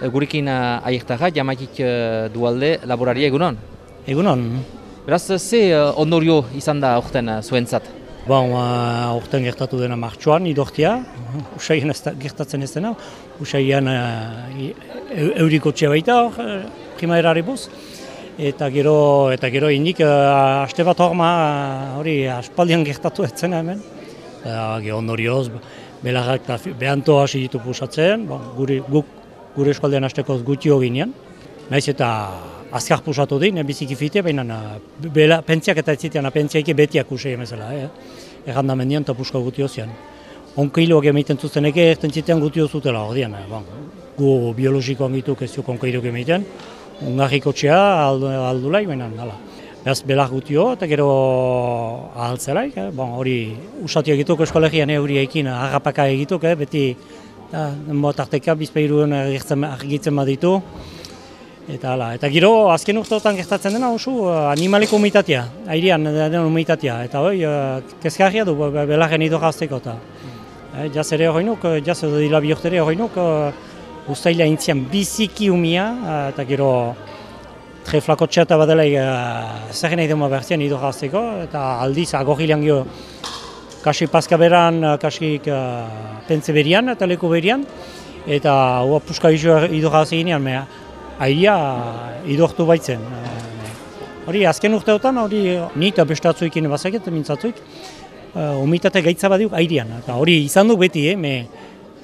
Eh, Gurekin aiertaga, jamaitik uh, dualde laboraria egunon. Egunon, Beraz, ze uh, ondorio izan da aurten uh, zuentzat? bon, uh, urten gertatu dena martxoan, idortia, usaian ez da, gertatzen ez dena, usaian uh, euriko txea baita hor, uh, primaerari buz. Eta gero, eta gero indik, uh, aste bat horma, hori aspaldian gertatu ez zen hemen. Uh, gero ondorioz, belarrak eta fi- behanto hasi ditu pusatzen, bon, gure, guk, gure eskualdean astekoz gutxi ginean. Naiz eta azkar pusatu din, biziki fite, baina bela, pentziak eta ez zitean, pentziaike betiak usai emezela, eh? Erranda mendian eta puska gutio zian. Onkeiloak emaiten zuzteneke, erten zitean gutio zutela, ordean, eh? bon, gu biologikoan gituk ez duk onkeiloak emaiten, ungarriko txea aldu, aldulai, baina nala. Beraz, belar gutio, eta gero ahaltzelaik, eh? bon, hori usatia egituk eskolegian euri ekin harrapaka egituk, eh? beti da, tarteka bizpeiruen argitzen, argitzen baditu, Eta hala, eta gero azken urteotan gertatzen dena oso uh, animaliko umitatea, airean den umitatea, eta hoi, kezkarria du be- belarren ido gazteko eta. Eh, jaz ere horreinuk, eh, jaz edo dila bi urtere horreinuk, ustaila intzian biziki umia, uh, eta gero tre flakotxea eta badela uh, zer nahi dema bertzean ido gazteko, eta aldiz agorrilean gio kasi paska beran, uh, kasi uh, pentze berian eta leku berian, eta hua puska izo ido gazteginean, mea, airea idortu baitzen. Eh, Hori, azken urteotan, hori ni eta beste atzuekin bazaket, mintzatzuik, uh, umitate gaitza badiuk airean. Eta hori izan du beti, eh, me,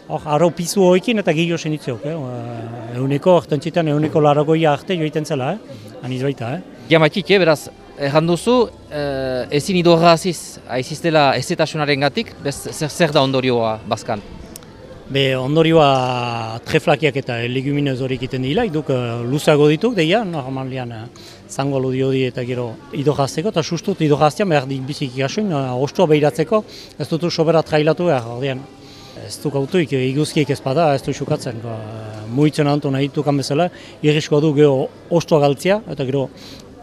hor, aro pizu hoekin eta gehiago senitzeok. Eh, uh, euneko, ertentzitan, euneko laragoia arte joiten zela, eh, aniz baita. Eh. Jamaitik, eh, beraz, erran duzu, uh, ezin idorra aziz, aiziztela ezetasunaren gatik, bez, zer, zer da ondorioa bazkan? Be ondorioa treflakiak eta leguminez hori egiten dira, iduk uh, luzago dituk, deia, normalian uh, zango aludio di eta gero idogazteko, eta sustut idogaztean behar dik biziki gasoin, uh, ostua behiratzeko, ez dutu sobera trailatu behar, ordean. Ez duk autuik, iguzkiek ez bada, ez du xukatzen. Uh, muitzen antu nahi dukan bezala, irriskoa du gero ostua galtzea, eta gero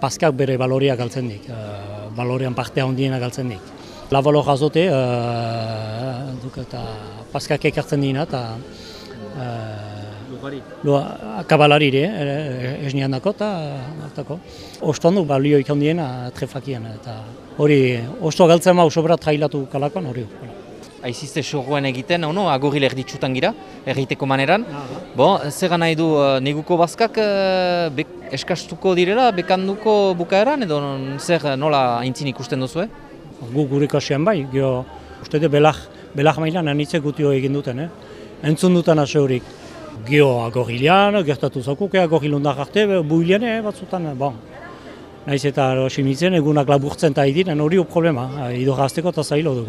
paskak bere balorea galtzen dik, uh, balorean partea handiena galtzen dik. Labalo jazote, uh, duk eta paskak ekartzen dina, eta uh, Lua, kabalarire, eh, ez nian dako, eta hartako. Ostoan du, balio ikan diena treflakian, eta hori, ostoa galtzen mau sobra trailatu kalakoan hori. Aizizte sorgoen egiten, ono, agorri erditsutan gira, erriteko maneran. Bo, zer nahi du, uh, neguko bazkak uh, bek, eskastuko direla, bekanduko bukaeran, edo zer nola aintzin ikusten duzu, eh? Gu gure kasian bai, gero, uste de belag, belag mailan anitze gutio egin duten, eh? Entzun dutan ase horik. Geo agorrilean, gertatu zakuke, agorrilundak arte, builean, eh, batzutan, bon. Naiz eta simitzen, egunak laburtzen eta idiren, hori problema, eh, ido gazteko eta zailo du.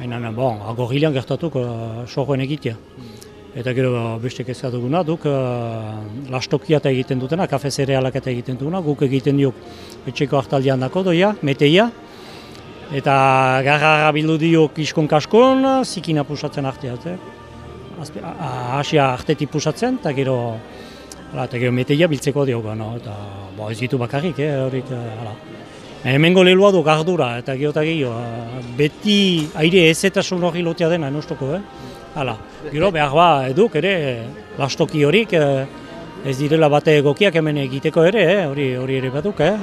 Baina, bon, agorrilean gertatuk uh, sorgoen egitea. Eta gero beste kezka duguna, duk uh, lastokia eta egiten dutena, kafe zerealak eta egiten duguna, guk egiten diuk etxeko hartaldian dako doia, meteia, eta garra bildu diok iskon kaskon, zikina pusatzen artea, ze? Azpe- a- a- Asia artetik pusatzen, eta gero, hala, eta gero meteia biltzeko dioga, no? eta bo, ez ditu bakarrik, eh, horik, eh, hala. Hemengo lehua du gardura, eta gehiago, eh, beti aire ezetasun hori lotea dena, enostoko, eh? Hala, gero behar ba, eduk ere, lastoki horik, eh, ez direla bate egokiak hemen egiteko ere, eh? hori hori ere baduk, eh?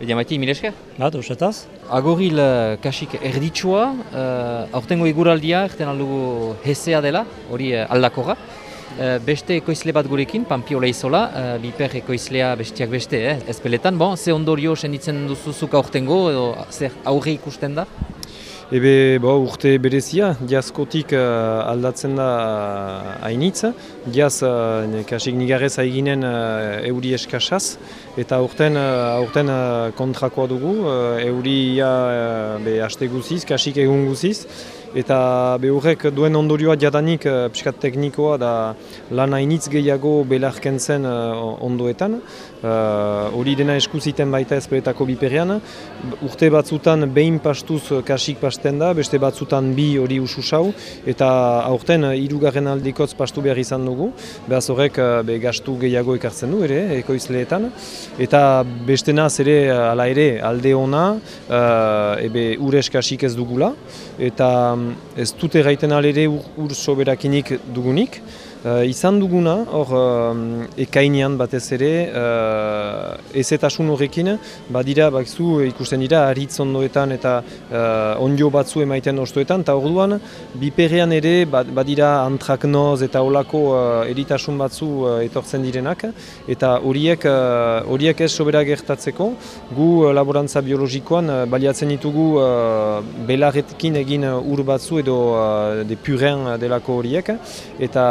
Jamaiti, milesker? Bat, usetaz? Agoril uh, kasik erditsua, uh, aurtengo iguraldia, erten aldugu hezea dela, hori aldakorra. Uh, beste ekoizle bat gurekin, Pampiola izola, uh, biper ekoizlea bestiak beste, eh, ezpeletan. Bon, ze ondorio senditzen duzuzuk aurtengo, edo zer aurre ikusten da? Ebe, bo, urte berezia, diazkotik uh, aldatzen da hainitz. Diaz, uh, kasik nigarrez haiginen uh, euri eskasaz, eta aurten, uh, aurten uh, kontrakoa dugu, uh, euria uh, be, aste guziz, kasik egun guziz. Eta be horrek duen ondorioa jadanik uh, pixkat teknikoa da lan hainitz gehiago belarkentzen uh, ondoetan. Uh, Hori dena eskuziten baita ezpeletako biperean. Urte batzutan behin pastuz uh, kasik pasten da, beste batzutan bi hori ususau, eta aurten uh, hirugarren aldikotz pastu behar izan dugu. Behaz horrek uh, be, gastu gehiago ekartzen du ere, ekoizleetan. Eta beste naz ere, uh, ala ere, alde ona, uh, ebe ures kasik ez dugula, eta ez dute gaiten alere ur, ur soberakinik dugunik, Uh, izan duguna, hor um, ekainean batez ere, uh, ezetasun horrekin, badira, bakzu ikusten dira, haritz ondoetan eta uh, ondio batzu emaiten ostoetan, eta orduan, biperrean ere, badira antraknoz eta olako uh, eritasun batzu uh, etortzen direnak, eta horiek uh, horiek ez sobera gertatzeko, gu uh, laborantza biologikoan uh, baliatzen ditugu uh, belarretkin egin ur batzu edo uh, de puren delako horiek, eta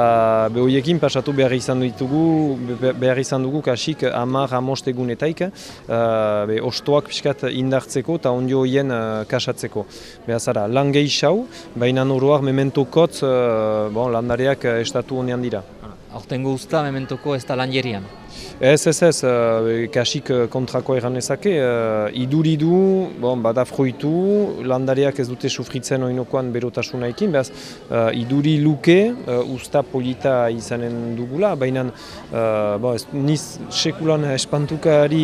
Behoiekin pasatu behar izan ditugu, behar izan dugu kasik amar amost egunetaik, uh, be, ostoak pixkat indartzeko eta ondio hien uh, kasatzeko. Beha zara, lan gehi baina noroak mementokot uh, bon, landareak estatu honean dira. Hortengo usta mementoko ez da lan jerian? Ez, ez, ez, uh, kasik kontrako egan ezake, uh, iduri du, bon, bada froitu, landareak ez dute sufritzen oinokoan berotasunaikin, behaz, uh, iduri luke, usta polita izanen dugula, baina bon, niz sekulan espantukari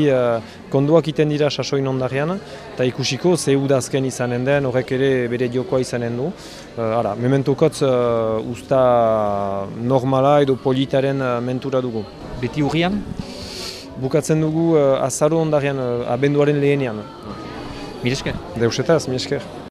konduak iten dira sasoin ondarean, eta ikusiko ze udazken izanen den, horrek ere bere diokoa izanen du. Uh, ara, mementokotz usta normala edo politaren mentura dugu. Beti urrian? bukatzen dugu uh, azaro ondarian uh, abenduaren lehenean. Miresker? Deusetaz, miresker.